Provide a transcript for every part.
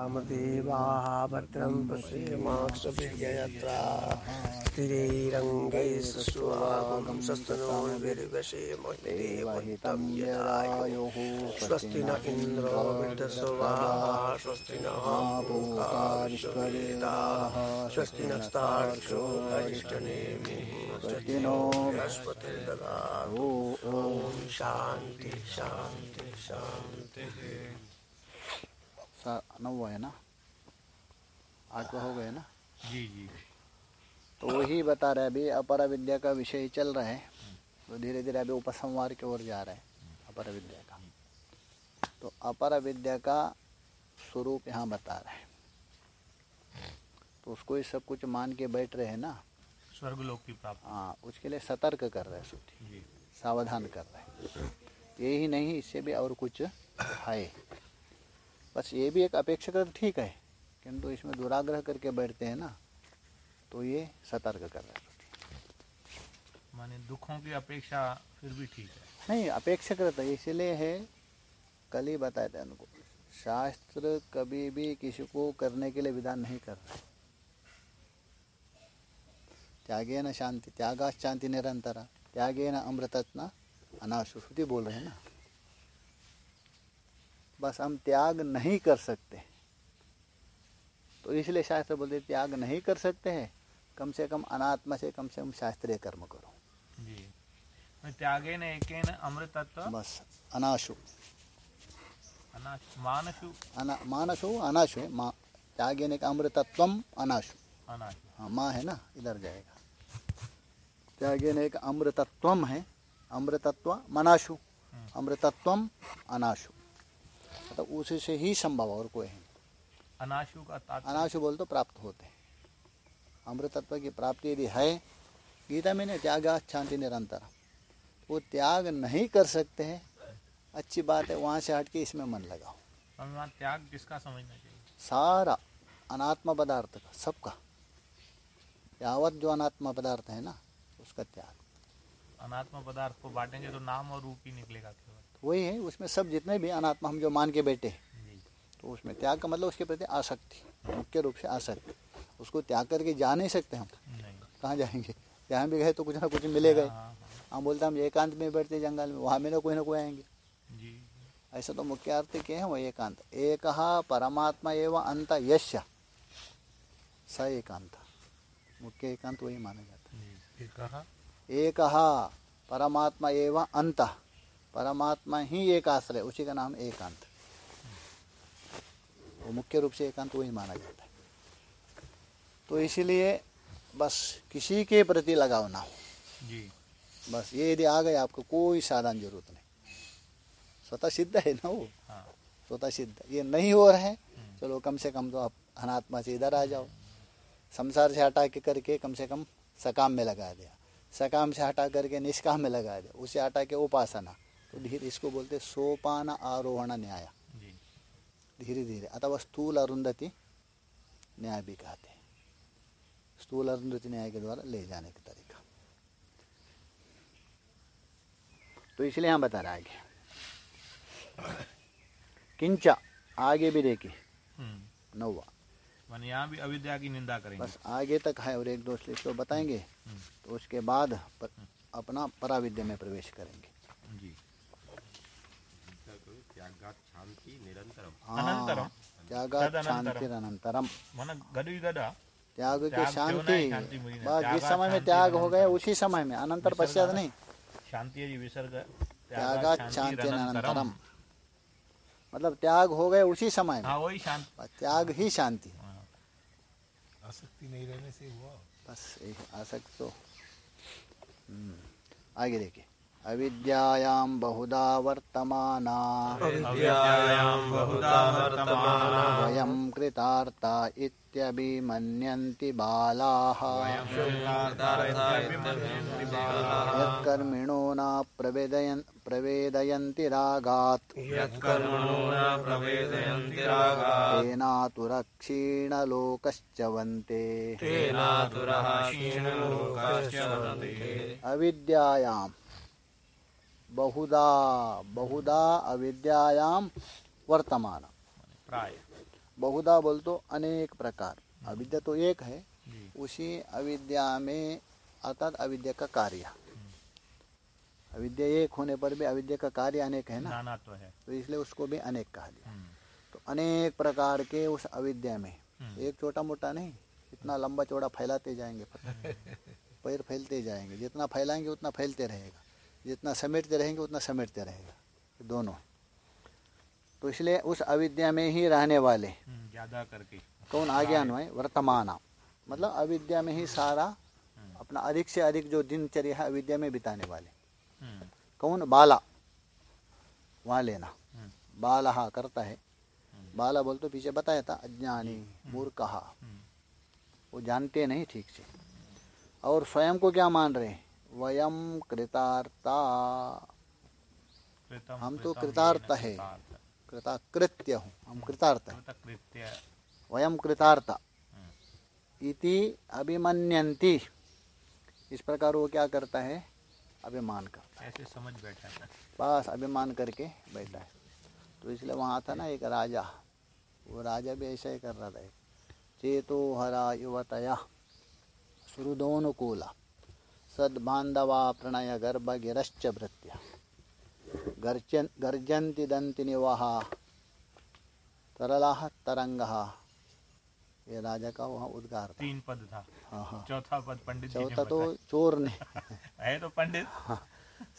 कामदेवाः भद्रं पश्येमाक्षभिर्यजत्रा स्थिरैरङ्गैः सुस्वागं यदायुः। स्वस्ति न इन्द्रो स्वस्ति नः विश्ववेदाः स्वस्ति नस्तार्क्ष्यो अरिष्टनेमिः स्वस्ति नो बृहस्पतिर्ददातु। ॐ शान्ति शान्ति, शान्तिः। सा- नौ है ना? आठवा हो गया ना? जी जी। तो वही बता रहे अभी अपर विद्या का विषय चल रहा है। तो धीरे धीरे अभी उपसंहार की ओर जा रहा है अपर विद्या का। तो अपर विद्या का स्वरूप यहाँ बता रहे हैं। तो उसको ही सब कुछ मान के बैठ रहे हैं ना? स्वर्गलोक की प्राप्ति। हाँ उसके लिए सतर्क कर रहे हैं सावधान कर रहे हैं। यही नहीं इससे भी और कुछ है। बस ये भी एक अपेक्षाकृत ठीक है। किंतु इसमें दुराग्रह करके बैठते हैं ना तो ये सतर्क कर रहे हैं। माने दुखों की अपेक्षा फिर भी ठीक है। नहीं अपेक्षाकृत है इसलिए है कल ही बताए थे उनको। शास्त्र कभी भी किसी को करने के लिए विधान नहीं कर रहा त्यागे न शांति त्यागा शांति निरंतर त्यागे न अमृतत्न अनाशुश्रुति बोल रहे हैं ना। बस हम त्याग नहीं कर सकते। तो इसलिए शास्त्र बोलते त्याग नहीं कर सकते हैं। कम से कम अनात्मा से कम से कम शास्त्रीय कर्म करो। जी। त्यागे न एकेन अमृतत्व। बस अनाशु। अनाश मानसु अना मानसो अनाशु है माँ त्यागे ने अनाशु। हाँ माँ है ना इधर जाएगा। त्यागे ने एक अमृतत्वम है अमृतत्व मनाशु। अमृतत्वम अनाशु। मतलब उसी से ही संभव और कोई है। अनाशु का अनाशु बोल तो प्राप्त होते हैं। अमृतत्व की प्राप्ति यदि है गीता में ने त्यागा शांति निरंतर। वो त्याग नहीं कर सकते हैं। अच्छी बात है वहाँ से हट के इसमें मन लगाओ। त्याग किसका समझना चाहिए? सारा अनात्मा पदार्थ का सबका। यावत जो अनात्मा पदार्थ है ना उसका त्याग। अनात्मा पदार्थ को बांटेंगे तो नाम और रूप ही निकलेगा केवल। वही है उसमें सब जितने भी अनात्मा हम जो मान के बैठे हैं तो उसमें त्याग का मतलब उसके प्रति आसक्ति मुख्य रूप से आसक्ति। उसको त्याग करके जा नहीं सकते हम। कहाँ जाएँगे? यहाँ भी गए तो कुछ ना कुछ मिलेगा ही हाँ, हम बोलते हैं हम एकांत में बैठते जंगल में वहाँ में ना कोई ना कोई आएँगे। ऐसा तो मुख्य अर्थ क्या है वो एकांत। एक परमात्मा एवं अंत यश स एकांत। मुख्य एकांत वही माना जाता है। एक परमात्मा एवं अंत। परमात्मा ही एक आश्रय उसी का नाम एकांत। वो मुख्य रूप से एकांत वही माना जाता है। तो इसीलिए बस किसी के प्रति लगाव ना हो। जी। बस ये यदि आ गए आपको कोई साधन ज़रूरत नहीं। स्वतः सिद्ध है ना वो? हाँ। स्वतः सिद्ध ये नहीं हो रहा है चलो कम से कम तो आप अनात्मा से इधर आ जाओ। संसार से हटा के करके कम से कम सकाम में लगा दिया। सकाम से हटा करके निष्काम में लगा दिया। उसे हटा के उपासना। तो धीरे इसको बोलते सोपान आरोहण न्याय। धीरे धीरे अथवा स्थूल अरुंधति न्याय भी कहते हैं। स्थूल अरुंधति न्याय के द्वारा ले जाने का तरीका। तो इसलिए हम बता रहे आगे। किंचा आगे भी देखिए। हम्म। नौवा। माने यहाँ भी अविद्या की निंदा करेंगे। बस आगे तक है और एक दो श्लोक तो बताएँगे हम्म, तो उसके बाद प, अपना पराविद्या में प्रवेश करेंगे जी शांति निरंतरम। हाँ, अनंतरम। मन गदु गदा त्याग त्याग की शांति। बस जिस समय में त्याग हो गए उसी समय में। अनंतर पश्चात नहीं। शांति विसर्ग। त्यागात शांति अनंतरम मतलब त्याग हो गए उसी समय में। हाँ वही शांत। त्याग ही शांति हाँ, आसक्ति नहीं रहने से हुआ। बस एक आसक्त तो हम्म, आगे देखिए। अविद्यायाम् बहुधा वर्तमाना। अयम् कृतार्ता इत्यभिमन्यन्ति बालाः। यत्कर्मिणो नवेदयन्ति रागात्। तेना तु रक्षीणलोकश्च वन्ते। अविद्यायाम्। बहुधा बहुधा अविद्यायां वर्तमान। प्राय। बहुधा बोल तो अनेक प्रकार। अविद्या तो एक है। उसी अविद्या में अर्थात अविद्या का कार्य। अविद्या एक होने पर भी अविद्या का कार्य अनेक है ना? तो है। तो इसलिए उसको भी अनेक कहा दिया हम्म, तो अनेक प्रकार के उस अविद्या में। हम्म। एक छोटा मोटा नहीं इतना लंबा चौड़ा फैलाते जाएँगे पैर फैलते जाएँगे। जितना फैलाएँगे उतना फैलते रहेगा। जितना समेटते रहेंगे उतना समेटते रहेगा। दोनों। तो इसलिए उस अविद्या में ही रहने वाले। हम्म, ज़्यादा करके। कौन? आगे अन्वय वर्तमान। मतलब अविद्या में ही सारा अपना अधिक से अधिक जो दिनचर्या है अविद्या में बिताने वाले। हम्म, कौन? बाला। वहाँ लेना। हम्म, बाला करता है। बाला बोल तो पीछे बताया था अज्ञानी हम्म, वो जानते नहीं ठीक से। और स्वयं को क्या मान रहे हैं? वयम कृतार्ता हम तो कृतार्थ है। कृताकृत्य हूँ। हम कृतार्थ हैं। वयम कृतार्थ। हम्म, इति अभिमन्यंती इस प्रकार वो क्या करता है? अभिमान करता ऐसे समझ बैठा है बस अभिमान करके बैठा है। तो इसलिए वहाँ था ना एक राजा। वो राजा भी ऐसा ही कर रहा था। चेतो हरा युवतया श्रुदोनुकूला सद्बांधवा प्रणय गर्भ गिरश्च भृत्या। गर्जन गर्जन्ति दंति निवाहा तरलाह तरंगः ये राजा का वहाँ उद्गार तीन पद था। हाँ हाँ। चौथा पद पंडित चौथा तो चोर ने है तो पंडित?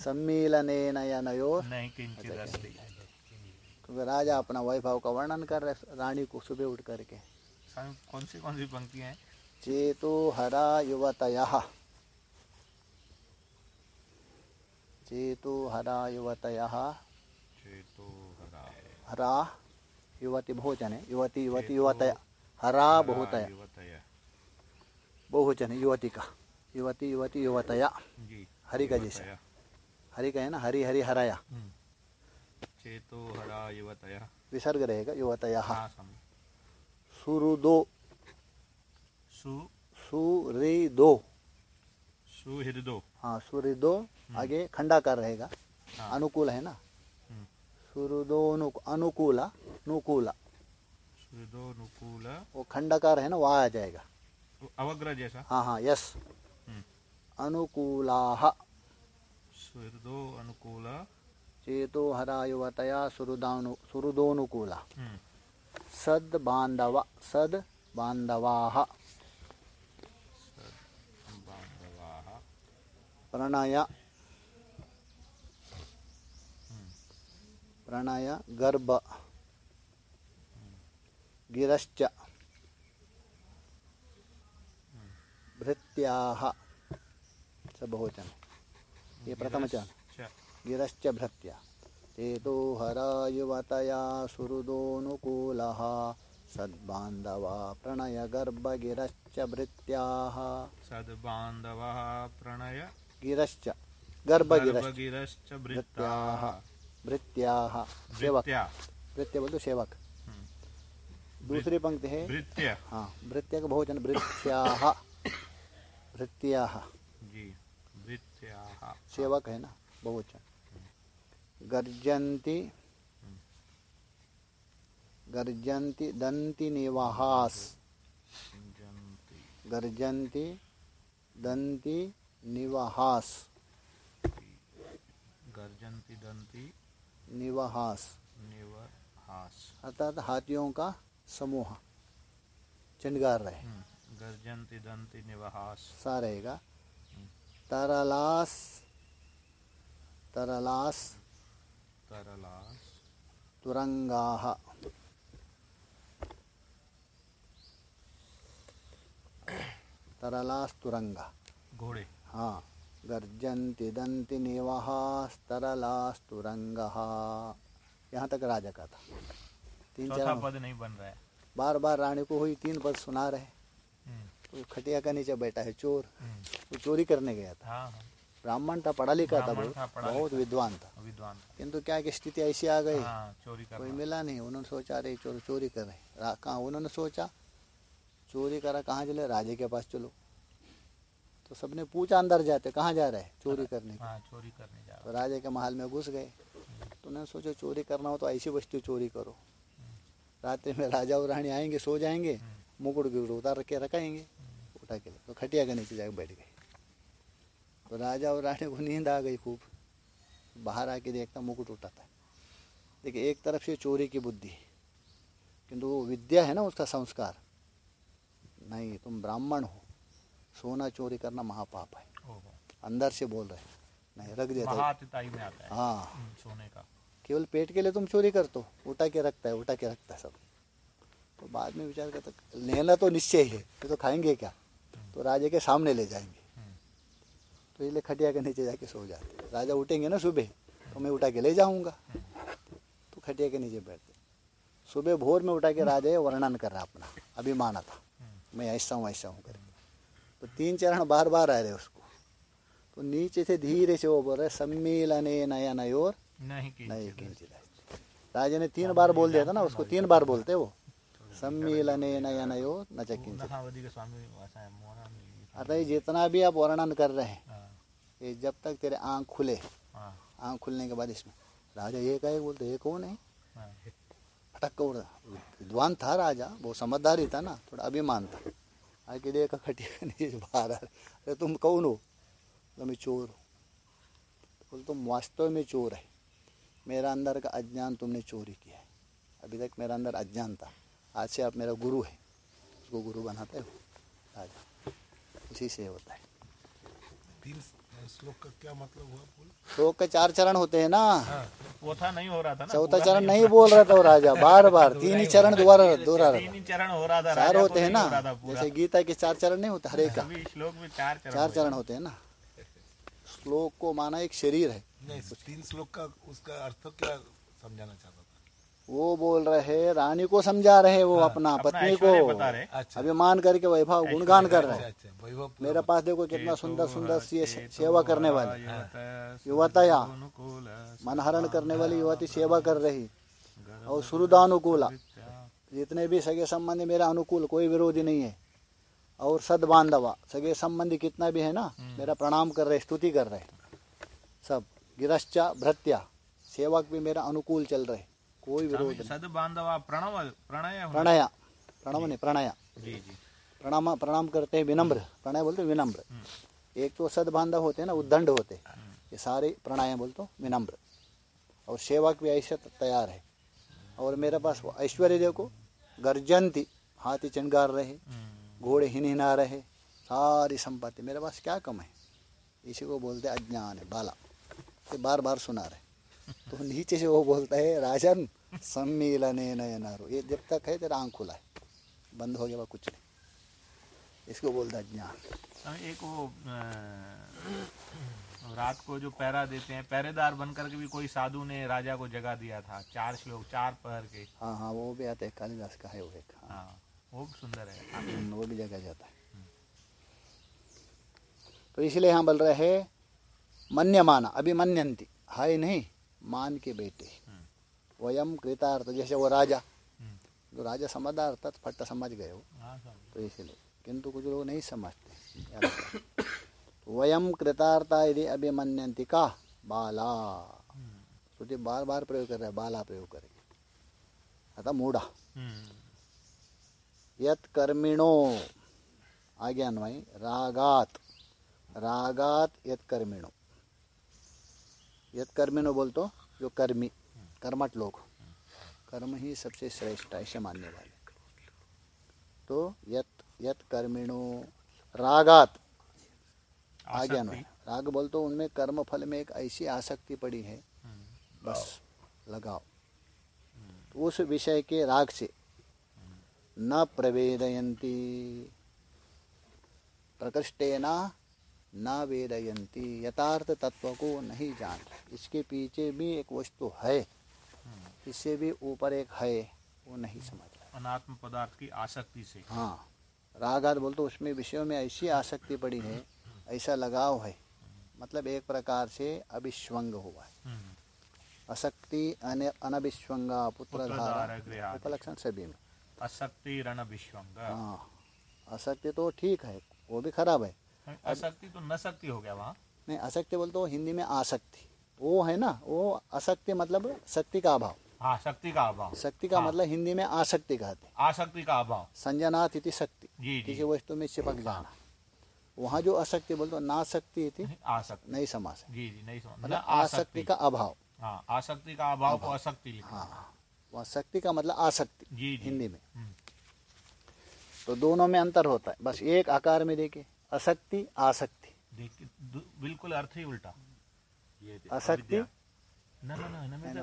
सम्मिलने नयनयो नहीं किंचित अस्ति। क्योंकि राजा अपना वैभव का वर्णन कर रहे रानी को सुबह उठ करके कौन सी कौन सी पंक्तियाँ हैं? चेतो हरा युवतया। चेतो हरा युवतया। चेतो हरा। हरा युवती बहुवचन है युवती युवती युवतया। हरा बहुतया। बहुवचन है युवती का युवती युवती युवतया। हरि का जैसा। हरि का है ना? हरि हरि हराया। हम्म। चेतो हरा युवतया। विसर्ग रहेगा युवतया। हाँ सुरुदो। सु। सुरिदो सुहृदो। हाँ सूर्यदो आगे खंडाकार रहेगा। हाँ। अनुकूल है ना? हम्म। सूर्योदो अनुकूला अनुकूला अनुकूल वो खंडाकार है ना वहाँ आ जाएगा। अवग्रह जैसा? हाँ हाँ यस हम्म। अनुकूला सुहृदो अनुकूल। चेतो हरा युवतया सुरुदानु सुरुदोनुकूला। हम्म। सद बांधव सद बांधवा बांधवाः प्रणय प्रणय गर्भ गिरश्च भृत्याः स बहुवचन ये प्रथम चरण। च गिरश्च भृत्या। चेतो हरा युवतया सुहृदोनुकूलः सद्बान्धवा प्रणयगर्भगिरश्च भृत्याः सद्बान्धवः प्रणय गिरश्च गर्भगिरश्च। भृत्याः सेवक। भृत्या बोल सेवक। हम्म। दूसरी पंक्ति है। भृत्य हाँ भृत्य का बहुवचन भृत्याः भृत्याः सेवक है ना बहुवचन। गर्जन्ति गर्जन्ति दंति निवाहास। जन्ति गर्जन्ति दंति निवाहास। गर्जन्ति दन्ति निवाहास। निवहास। अर्थात हाथियों का समूह। चिंगार रहे। हम्म। गर्जन्ति दन्ति निवहास। सा रहेगा। तरलास। तरलास। तरलास। तुरंगाः तरलास तुरंगा। घोड़े। हाँ गर्जन्ति दंति तुरंगः यहाँ तक राजा का था। तीन चार पद नहीं बन रहा है। बार बार रानी को हुई तीन पद सुना रहे। तो खटिया का नीचे बैठा है चोर। हम्म। वो चोरी करने गया था। हाँ हाँ। ब्राह्मण था पढ़ा लिखा था बहुत विद्वान था। विद्वान। किंतु क्या कि स्थिति ऐसी आ गई। हाँ चोरी कोई मिला नहीं। उन्होंने सोचा अरे चोर चोरी कर रहे कहाँ? उन्होंने सोचा चोरी करा कहाँ चले? राजे के पास चलो। तो सबने पूछा अंदर जाते कहाँ जा रहे हैं? चोरी करने के हाँ चोरी करने जा तो राजे के महल में घुस गए। तो उन्होंने सोचा चोरी करना हो तो ऐसी वस्तु चोरी करो। रात्रि में राजा और रानी आएँगे सो जाएँगे मुकुट के ऊपर उतार के रखाएँगे उठा के तो खटिया के नीचे जाके बैठ गए। तो राजा और रानी को नींद आ गई खूब। बाहर आके देखता मुकुट उठाता था। देखिए एक तरफ़ से चोरी की बुद्धि। किंतु वो विद्या है ना उसका संस्कार। नहीं तुम ब्राह्मण हो। सोना चोरी करना महापाप है। अंदर से बोल रहे हैं। नहीं रख देता में आता है। हाँ। हम्म, सोने का। केवल पेट के लिए तुम चोरी कर तो उठा के रखता है उठा के रखता है सब। तो बाद में विचार करता लेना तो निश्चय ही है ये तो खाएँगे क्या? तो राजा के सामने ले जाएँगे। हम्म। तो इसलिए खटिया के नीचे जाके सो जाते राजा उठेंगे ना सुबह तो मैं उठा के ले जाऊँगा। तो खटिया के नीचे बैठते सुबह भोर में उठा के राजा वर्णन कर रहा अपना अभिमान था मैं ऐसा हूँ ऐसा हूँ करके। तो तीन चरण बार बार आ रहे उसको। तो नीचे से धीरे से वो बोल रहे सम्मिलने नया नयोर नहीं राजा। ने तीन बार बोल दिया था ना उसको तीन बार बोलते वो। सम्मिलने नयनयो न च किंचित महावधी के स्वामी ऐसा है मोहरा में ये था। अतः ये जितना भी आप वर्णन कर रहे हैं हाँ, ये जब तक तेरे आँख खुले हाँ, आँख खुलने के बाद इसमें। राजा ये कहे बोलते ये कौन है? हाँ। फटक कर विद्वान था राजा वो समझदारी था ना थोड़ा अभिमान था। आके देखा, खटिया नीचे बाहर आ अरे तुम कौन हो? तो मैं चोर हूँ। बोल, तुम वास्तव में चोर है। मेरा अंदर का अज्ञान तुमने चोरी किया है। अभी तक मेरा अंदर अज्ञान था। आज से आप मेरा गुरु है। उसको गुरु बनाते हो। राजा उसी से होता है। श्लोक का क्या मतलब हुआ श्लोक के चार चरण होते हैं ना। वो था नहीं हो रहा था ना चौथा चरण नहीं बोल रहा था राजा बार बार तीन ही चरण दोबारा दोहरा रहा। चरण हो रहा था चार होते हैं ना हो। जैसे गीता के चार चरण नहीं होते हरे का। श्लोक में चार चरण चार चरण होते हैं ना। श्लोक को माना एक शरीर है। नहीं तीन श्लोक का उसका अर्थ क्या समझाना चाहता वो बोल रहे रानी को समझा रहे वो अपना हाँ, अपना पत्नी को। बता रहे। अच्छा। अभिमान करके वैभव गुणगान कर अच्छा रहे। अच्छा वैभव मेरे पास देखो कितना सुंदर सुंदर से सेवा करने वाली। युवतः युवतया अनुकूल मनहरण करने वाली युवती सेवा कर रही। और सुहृदानुकूला। जितने भी सगे संबंधी मेरा अनुकूल कोई विरोधी नहीं है। और सद बांधवा सगे संबंधी कितना भी है ना मेरा प्रणाम कर रहे स्तुति कर रहे। सब गिरश्चा भ्रत्या सेवक भी मेरा अनुकूल चल रहे। कोई विरोध नहीं। सद बांधवा प्रणव प्रणय प्रणया प्रणव नहीं प्रणया। जी जी। प्रणाम प्रणाम करते हैं विनम्र। प्रणय बोलते विनम्र। एक तो सद बांधव होते हैं ना उद्दंड होते ये सारे प्राणायाम बोलते हो विनम्र। और सेवक भी ऐसे तैयार है। और मेरे पास वो ऐश्वर्य देखो गर्जनती हाथी चंगार रहे हम्म, घोड़े हिन हिना रहे सारी संपत्ति। मेरे पास क्या कम है? इसी को बोलते अज्ञान है बाला। ये बार बार सुना रहे। तो नीचे से वो बोलता है राजन सम्मिलने नयनारो ये जब तक है तेरा आँख खुला है। बंद हो गया कुछ नहीं। इसको बोलता है स्वामी, एक वो रात को जो पैरा देते हैं पहरेदार बन करके भी कोई साधु ने राजा को जगा दिया था चार श्लोक चार पहर के। हाँ हाँ वो भी आता है कालिदास का है वो एक। हाँ। हाँ वो भी सुंदर है। हम्म, वो भी जगह जाता है। तो इसलिए यहाँ बोल रहे हैं मन्यमाना अभिमन्यंती हाय नहीं मान के बेटे वयम कृतार्थ जैसे वो राजा। हम्म, जो राजा समझदार था तो फट्टा समझ गए वो। हाँ तो इसलिए। किंतु कुछ लोग नहीं समझते रखो। वयम कृतार्था यदि अभिमन्यंती का? बाला। श्रुति बार बार प्रयोग कर रहे है बाला प्रयोग करेंगे अतः मूढ़ा। हम्म, यत कर्मिणो आगे अन्वय रागात। रागात यत कर्मिणो। यत कर्मिणो बोल तो जो कर्मी कर्मठ लोग। कर्म ही सबसे श्रेष्ठ है ऐसे मानने वाले। तो यत यत कर्मिणो रागात। आसक्ति। राग बोल तो उनमें कर्म फल में एक ऐसी आसक्ति पड़ी है। हम्म, बस लगाओ। तो उस विषय के राग से न प्रवेदयंती प्रकृष्टेन न वेदयंती यथार्थ तत्व को नहीं जान। इसके पीछे भी एक वस्तु है। इससे भी ऊपर एक है वो नहीं समझ रहा। अनात्म पदार्थ की आसक्ति से। हाँ। रागात बोल तो उसमें विषयों में ऐसी आसक्ति पड़ी है ऐसा लगाव है। मतलब एक प्रकार से अभिश्वंग हुआ है। हम्म, असक्ति अन- अनभिश्वंगा पुत्रधारा पुत्रधारा उपलक्षण सभी में। असक्ति रण विश्वंग हाँ। असक्ति तो ठीक है वो भी खराब है। असक्ति तो न शक्ति हो गया वहाँ। नहीं असक्ति बोलते हो हिंदी में आसक्ति। वो है ना वो असक्ति मतलब शक्ति का अभाव। हाँ शक्ति का अभाव। शक्ति का हाँ। मतलब हिंदी में आसक्ति कहते हैं। आसक्ति का अभाव। संजनात इति शक्ति। जी जी। किसी वस्तु में चिपक जाना। वहाँ जो अशक्ति बोलते हो नाशक्ति इति आसक्ति। नई समास जी जी नहीं समझ मतलब आसक्ति। का अभाव। हाँ आसक्ति का अभाव को अशक्ति हाँ। वहाँ शक्ति का मतलब आसक्ति हिंदी में। हम्म। तो दोनों में अंतर होता है। बस एक आकार में देखे अशक्ति आसक्ति। बिल्कुल अर्थ ही उल्टा। तो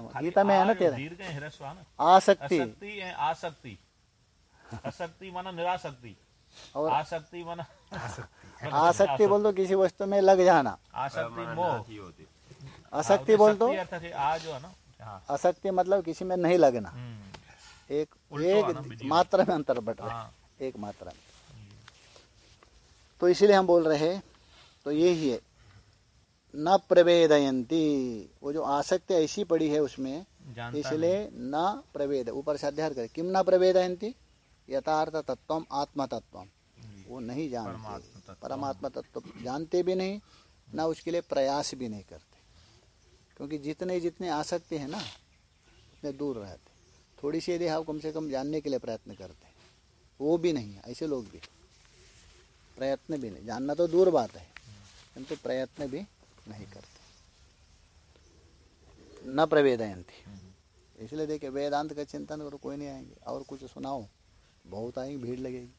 खाली गीता में है ना तेरा? दीर्घ है। ह्रस्व है ना आसक्ति। आसक्ति। अशक्ति माना निराशक्ति और आसक्ति माना आसक्ति। बोल दो किसी वस्तु में लग जाना। आसक्ति मोह। अशक्ति बोल दो। है आ जो है ना। हाँ। अशक्ति मतलब किसी में नहीं लगना। हम्म, एक एक मात्रा में अंतर बढ़ रहा हाँ। है। एक मात्रा में। तो इसीलिए हम बोल रहे हैं तो यही है न प्रवेदयंती वो जो आसक्ति ऐसी पड़ी है उसमें इसलिए न प्रवेद। ऊपर से अध्याय करें किम न प्रवेदयंती यथार्थ तत्व आत्म तत्व वो नहीं जानते। परमात्मा तत्व। जानते भी नहीं ना उसके लिए प्रयास भी नहीं करते। क्योंकि जितने जितने आसक्ति है ना उतने दूर रहते। थोड़ी सी यदि आप कम से कम जानने के लिए प्रयत्न करते वो भी नहीं ऐसे लोग भी। प्रयत्न भी नहीं। जानना तो दूर बात है। किंतु तो प्रयत्न भी नहीं करते। न प्रवेदयंती। इसलिए देखिए वेदांत का चिंतन करो कोई नहीं आएँगे और कुछ सुनाओ बहुत आएँगे भीड़ लगेगी।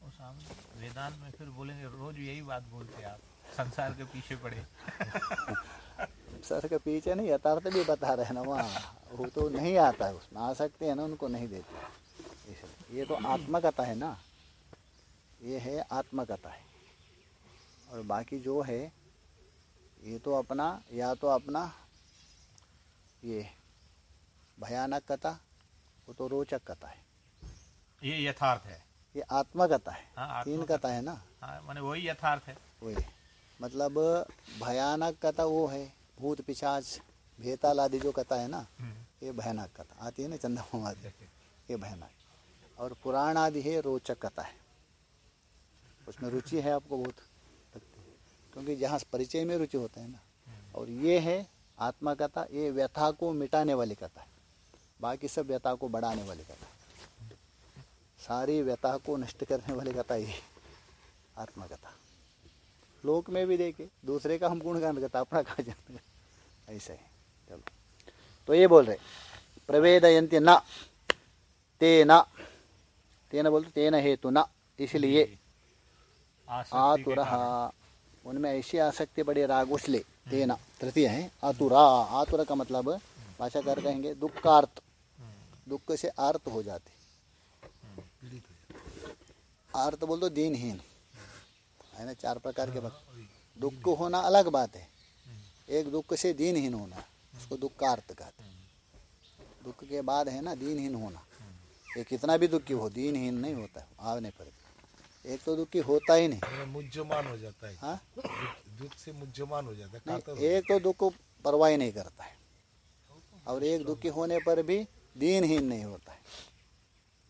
वेदांत में फिर बोलेंगे रोज यही बात बोलते आप संसार के पीछे पड़े। सर के पीछे नहीं यथार्थ भी बता रहे ना वहाँ। वो तो नहीं आता है उसमें आ सकते हैं ना उनको नहीं देते। इसलिए ये तो आत्मकथा है ना। ये है आत्मकथा है। और बाकी जो है ये तो अपना या तो अपना ये भयानक कथा वो तो रोचक कथा है। ये यथार्थ है। ये आत्मकथा है। हाँ तीन कथा है ना? हाँ माने वही यथार्थ है। वही। मतलब भयानक कथा वो है भूत पिशाच भेताल आदि जो कथा है ना हम्म। ये भयानक कथा। आती है ना चंदा आदि ये भयानक। और पुराण आदि है रोचक कथा है। उसमें रुचि है आपको बहुत? क्योंकि जहाँ परिचय में रुचि होता है ना। और ये है आत्मकथा ये व्यथा को मिटाने वाली कथा है। बाकी सब व्यथा को बढ़ाने वाली कथा सारी व्यथा को नष्ट करने वाली कथा ये आत्मकथा लोक में भी देखे दूसरे का हम गुणगान करता अपना कहा जाता है। ऐसा है। चलो। तो ये बोल रहे प्रवेदयंती न तेन तेना बोलते तेन हेतु न इसलिए आतुर। उनमें ऐसी आसक्ति बड़ी राग उसले तेना तृतीय है आतुरा आतुर का मतलब भाषाकार कहेंगे दुखार्थ। दुख से आर्त हो जाते। आर्त बोल दो दीनहीन। है ना चार प्रकार के भक्त। दुख होना अलग बात है। एक दुख से दीनहीन होना उसको दुख का अर्थ कहते हैं। दुख के बाद है ना दीनहीन होना। ये कितना भी दुखी हो दीनहीन नहीं होता है आवने पर। एक तो दुखी होता ही नहीं। मुज्जमान हो जाता है। हाँ? दुख- दुख से मुज्जमान हो जाता है नहीं एक तो दुख को परवाह ही नहीं करता है। और एक दुखी होने पर भी दीनहीन नहीं होता है।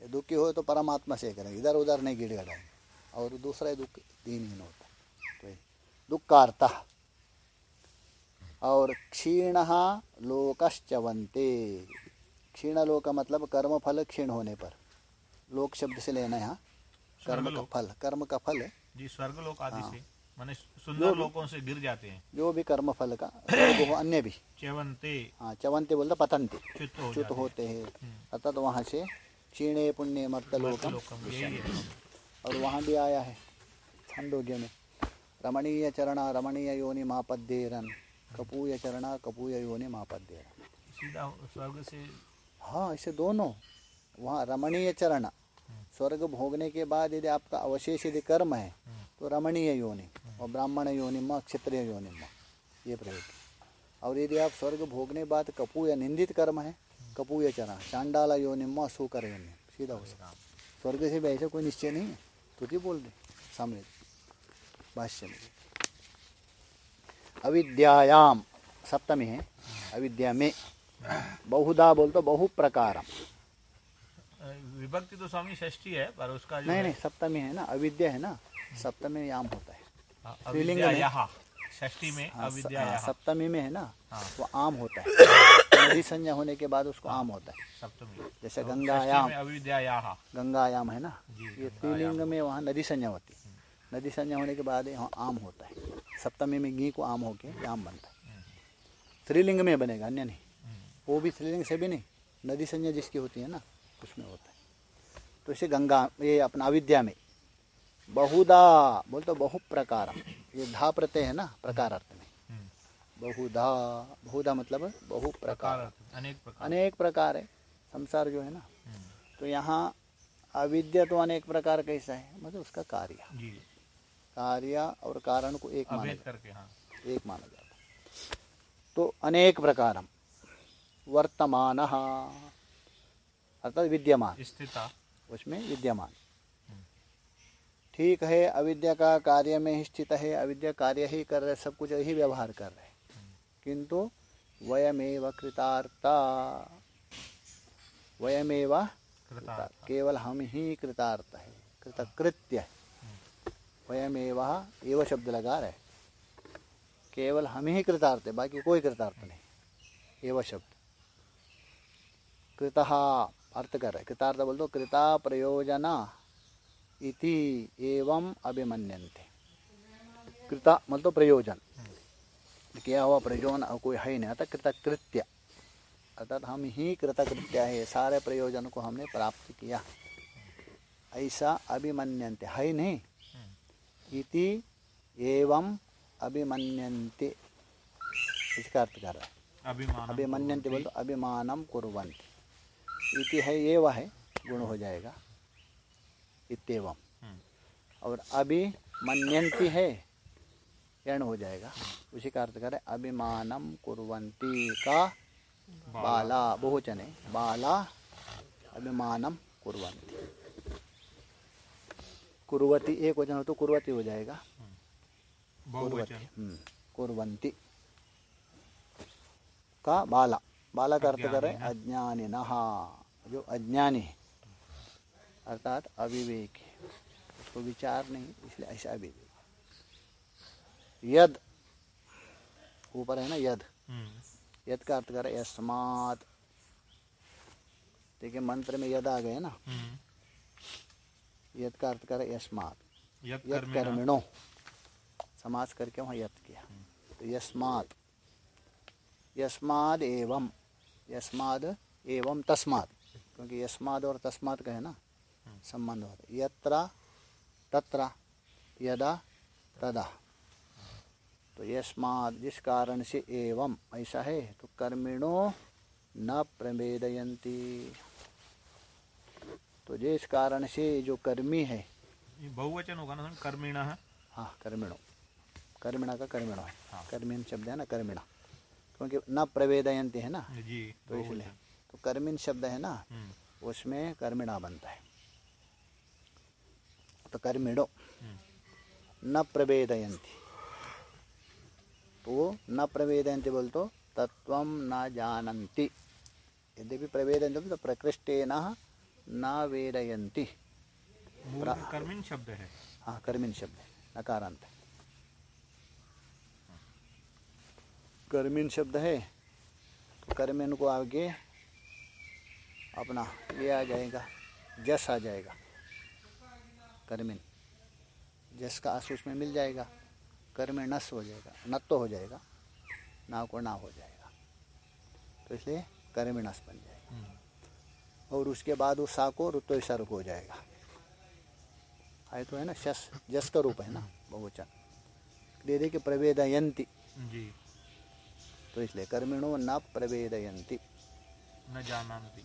दुखी हो तो परमात्मा से करेंगे इधर उधर नहीं गिड़ गिड़गड़ाएँगे और दूसरा दुख दीनहीन होता है। तो ये दुखार्थ और क्षीण लोकश्चवंते क्षीण लोक मतलब कर्म फल क्षीण होने पर। लोक शब्द से लेना है कर्म का फल कर्म का फल है। जी स्वर्ग लोक आदि हाँ। से माने सुंदर लोकों से गिर जाते हैं। जो भी कर्म फल का हो अन्य भी। चेवंते हाँ चवंते बोलते पतंते। हो च्युत होते हैं। हम्म। अर्थात वहाँ से क्षीणे पुण्य मर्तलोकम यही है। और वहाँ भी आया है छंदोग्य में। रमणीय चरणा रमणीय योनि मापद्येरन कपूय चरणा कपूय योनि मापद्येरन सीधा स्वर्ग से हाँ इसे दोनों। वहाँ रमणीय चरण स्वर्ग भोगने के बाद यदि आपका अवशेष यदि कर्म है तो रमणीय योनि और ब्राह्मण योनि क्षत्रिय योनि माँ, ये प्रयोग। और यदि आप स्वर्ग भोगने बाद कपूय निंदित कर्म है, कपूय चरण चांडाला योनि माँ, सुकर योनि, सीधा हो सकता स्वर्ग से भी ऐसा कोई निश्चय नहीं है तो जी बोल दे, सामने। भाष्य में। अविद्यायाम, सप्तमी है। अविद्या में बहुधा बोल तो बहु प्रकारम विभक्ति तो स्वामी षष्ठी है पर उसका जो नहीं नहीं सप्तमी है ना अविद्या है ना सप्तमी याम होता है। हाँ, स्त्रीलिंग में। षष्ठी में हाँ, अविद्या हाँ, सप्तमी में है ना। वो आम होता है। नदी संज्ञा होने के बाद उसको आम होता है। सप्तमी। जैसे तो गंगायाम अविद्यायाह गंगायाम है ना ये। स्त्रीलिंग में वहाँ नदी संज्ञा होती है। नदी संज्ञा होने के बाद यहाँ आम होता है। सप्तमी में घी को आम होके आम बनता है। स्त्रीलिंग में बनेगा अन्य नहीं। वो भी स्त्रीलिंग से भी नहीं। नदी संज्ञा जिसकी होती है ना उसमें होता है। तो इसे गंगा ये अपना अविद्या में बहुधा बोल तो बहु प्रकार ये धा प्रत्यय है ना प्रकार अर्थ में। हम्म। बहुधा बहुधा मतलब बहु प्रकार अनेक प्रकार। अनेक प्रकार है संसार जो है ना। हम्म। तो यहाँ अविद्या तो अनेक प्रकार कैसा है मतलब उसका कार्य। कार्य और कारण को एक माना करके हाँ। एक माना जाता है। तो अनेक प्रकार वर्तमान अर्थात विद्यमान। स्थिता। उसमें विद्यमान। ठीक है अविद्या का कार्य में ही स्थित है अविद्या कार्य ही कर रहे सब कुछ ही व्यवहार कर रहे। किंतु वयमेव कृतार्था। वयमेव केवल हम ही कृतार्थ है कृतकृत्य है। वयमेव एव शब्द लगा रहे। केवल हम ही कृतार्थ है बाकी कोई कृतार्थ नहीं। एव शब्द। कृत अर्थ कर रहे कृतार्थ बोल दो कृता प्रयोजना इति एवं अभिमन्यन्ते। कृता मतलब तो प्रयोजन। किया हुआ प्रयोजन कोई है नहीं अतः कृतकृत्य। अर्थात हम ही कृतकृत्य है सारे प्रयोजन को हमने प्राप्त किया। ऐसा अभिमन्यन्ते है नहीं? इति एवं अभिमन्यन्ते। इसका अर्थ कर रहा है। अभिमान अभिमन्यन्ते बोल तो अभिमानम कुर्वन्ति। इति है ये वह है गुण हो जाएगा। इतम और अभिमन्यन्ति है यण हो जाएगा। उसी का अर्थ करें अभिमानम कुर्वन्ति का बाला। बहुवचन है बाला अभिमानम कुर्वन्ति। कुर्वती एक वचन हो तो कुर्वती हो जाएगा। बहुवचन। हम्म, का बाला। बाला का अर्थ करें अज्ञानी नहा जो अज्ञानी है। अर्थात अविवेक है। उसको विचार नहीं इसलिए ऐसा अविवेक यद ऊपर है ना यद। हम्म, यद का अर्थ करें यस्मात। देखिए मंत्र में यद आ गए ना। हम्म। यद का अर्थ करें यस्मात। यत कर्मिणः। समाज करके वहाँ यत किया। तो यस्मात। यस्माद एवं यस्माद एवं तस्मात क्योंकि यस्माद और तस्मात का है ना संबंध होता है। यत्र तत्र यदा तदा। तो यस्माद जिस कारण से एवं ऐसा है तो कर्मिणो न प्रवेदयंती तो जिस कारण से जो कर्मी है बहुवचन होगा ना कर्मिणः। हाँ कर्मिणो। कर्मिणा का कर्मिणो है। हाँ। कर्मिण शब्द है ना कर्मिणा। क्योंकि न प्रवेदयंती है ना? जी तो इसलिए। तो कर्मिन शब्द है ना? हम्म, उसमें कर्मिणा बनता है। तो कर्मिणो हम्म। न प्रवेदयंती तो वो न प्रवेदयंती बोल तो तत्व न जानन्ति। यद्यपि प्रवेदयंती तो प्रकृष्टेन न वेदयंती कर्मिन शब्द है। हाँ कर्मिन शब्द है। नकारांत है। कर्मिन शब्द है। तो कर्मिन को आगे अपना ये आ जाएगा जस आ जाएगा। कर्मिन जस का आँसू उसमें मिल जाएगा। कर्मिन नस हो जाएगा नत तो हो जाएगा ना को ना हो जाएगा। तो इसलिए कर्मिणस बन जाएगा। हम्म, और उसके बाद उस सा को रुतो सर्ग हो जाएगा। आए तो है ना शस जस का रूप है ना बहुवचन। दे दे के प्रवेदयंती। तो इसलिए कर्मिणो न प्रवेदयंती न जानन्ति।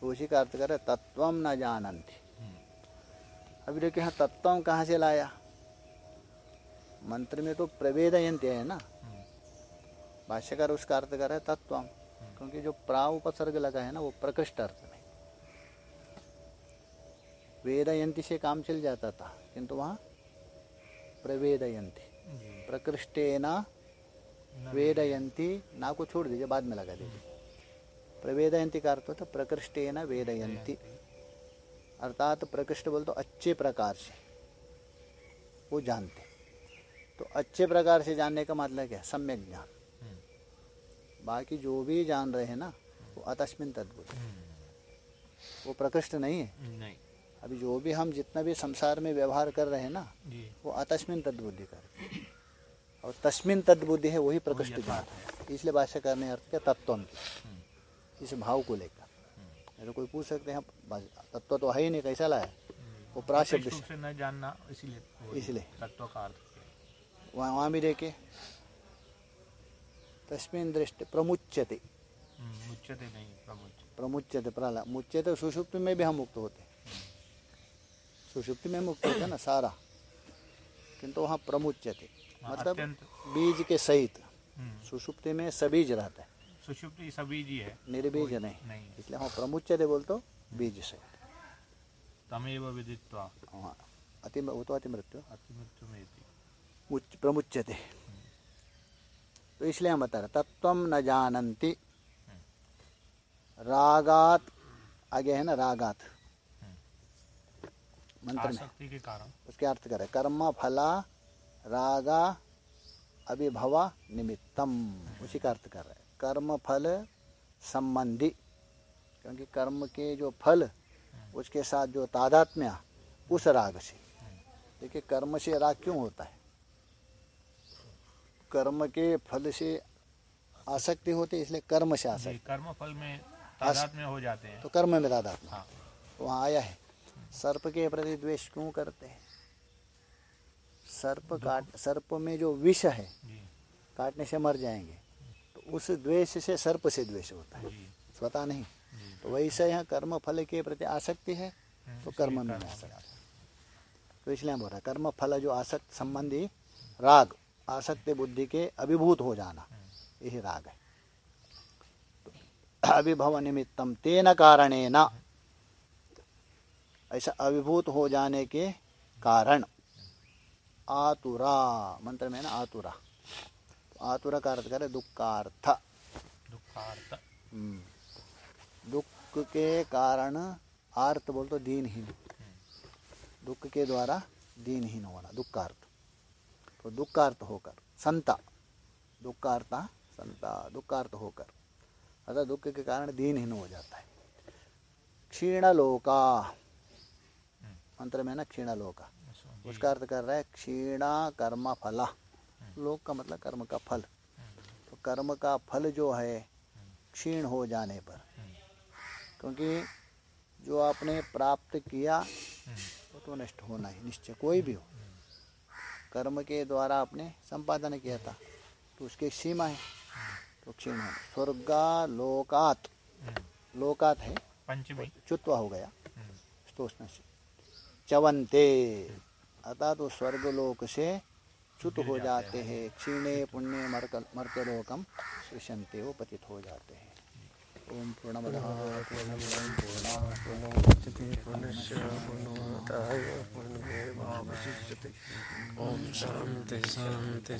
तो उसी का अर्थ करे तत्व न जानन्ति। हम्म, अभी देखिए हाँ तत्व कहाँ से लाया? मंत्र में तो प्रवेदयंती है ना? हम्म, भाष्यकार उसका अर्थ करे तत्व क्योंकि जो प्रा उपसर्ग लगा है ना वो प्रकृष्ट अर्थ में। वेदयंती से काम चल जाता था किंतु वहाँ प्रवेदयंती प्रकृष्टेना न वेदयंती ना को छोड़ दीजिए बाद में लगा दीजिए। प्रवेदयंती का अर्थ होता है प्रकृष्टेन वेदयंती अर्थात प्रकृष्ट बोल तो अच्छे प्रकार से। वो जानते तो अच्छे प्रकार से जानने का मतलब क्या है? सम्यक ज्ञान। बाकी जो भी जान रहे हैं ना वो अतस्मिन तद्बुद्धि वो प्रकृष्ट नहीं है। नहीं। अभी जो भी हम जितना भी संसार में व्यवहार कर रहे हैं ना वो अतस्मिन तद्बुद्धि कर। और तस्मिन तद्बुद्धि है वही प्रकृष्ट ज्ञान है। इसलिए भाष्यकार ने अर्थ किया तत्व की। इस भाव को लेकर। नहीं तो कोई पूछ सकते हैं तत्व तो है ही नहीं कैसा लाया? वो प्राशब्द से न जानना इसीलिए इसलिए। तत्व का अर्थ वहाँ वहाँ भी देखे तस्मिन दृष्टि प्रमुच्यते। हम्म, मुच्यते नहीं प्रमुच प्रमुच्यते प्रहला। मुच्यते सुषुप्ति में भी हम मुक्त होते हैं। सुषुप्ति में मुक्त होते ना सारा। किंतु वहाँ प्रमुच्यते। मतलब बीज के सहित हम्म, सुषुप्ति में सबीज रहता है। सुषुप्ति सभी जी है। निर्बीज नहीं। नहीं। इसलिए वहाँ प्रमुच्यते बोल तो बीज सहित तमेव विदित्वा। वहाँ अति वो तो अति मृत्यु अतिमृत्यु में मुच प्रमुच्यते तो इसलिए हम बता रहे तत्व न जानन्ति। रागात आगे है ना रागात। मंत्र में। के कारण। उसके अर्थ करें कर्म फला रागा अभिभवा निमित्तम। उसी का अर्थ कर रहे हैं। कर्म फल संबंधी। क्योंकि कर्म के जो फल उसके साथ जो तादात्म्य उस राग से। देखिए कर्म से राग क्यों होता है? कर्म के फल से आसक्ति होती है इसलिए कर्म से आसक्ति। कर्म फल में तादाद में हो जाते हैं। तो कर्म में तादात्म्य। हाँ। तो वहाँ आया है। सर्प के प्रति द्वेष क्यों करते हैं? सर्प काट सर्प में जो विष है काटने से मर जाएँगे। तो उस द्वेष से सर्प से द्वेष होता है। स्वतः नहीं। तो वैसे यहाँ कर्म फल के प्रति आसक्ति है हम्म, तो कर्म में आसक्ति तो इसलिए हम बोल रहे हैं कर्म फल जो आसक्त संबंधी राग आसक्ति बुद्धि के अभिभूत हो जाना यही राग है। तो अभिभव निमित्तम तेन कारणेन ऐसा अभिभूत हो जाने के कारण आतुरा मंत्र में है ना आतुरा। तो आतुरा का अर्थ करे दुखार्थ। दुखार्थ। हम्म। दुख के कारण आर्त बोल तो दीनहीन। दुख के द्वारा दीनहीन होना दुखार्थ। तो दुखार्थ होकर संता। दुखार्ता संता। दुखार्थ होकर। अर्थात दुख के कारण दीनहीन हो जाता है। क्षीणलोका। मंत्र में ना क्षीणलोका। उसका अर्थ कर रहा है क्षीणा कर्म फला। लोक का मतलब कर्म का फल। तो कर्म का फल जो है क्षीण हो जाने पर। क्योंकि जो आपने प्राप्त किया वो तो नष्ट होना ही निश्चय कोई भी हो। कर्म के द्वारा आपने संपादन किया था तो उसकी सीमा है। तो क्षीण होना। स्वर्गा लोकात। हम्म, लोकात है पंचमी। चुत्वा हो गया। हम्म, स्तोष्ण से चवंते अर्थात वो स्वर्गलोक से च्युत हो जाते हैं। क्षीणे पुण्य मर्क मर्त्यलोकम सृशंते वो पतित हो जाते हैं। ओम पूर्णमदः पूर्णस्य पूर्णमेवावशिष्यते शांति शांति शान्ति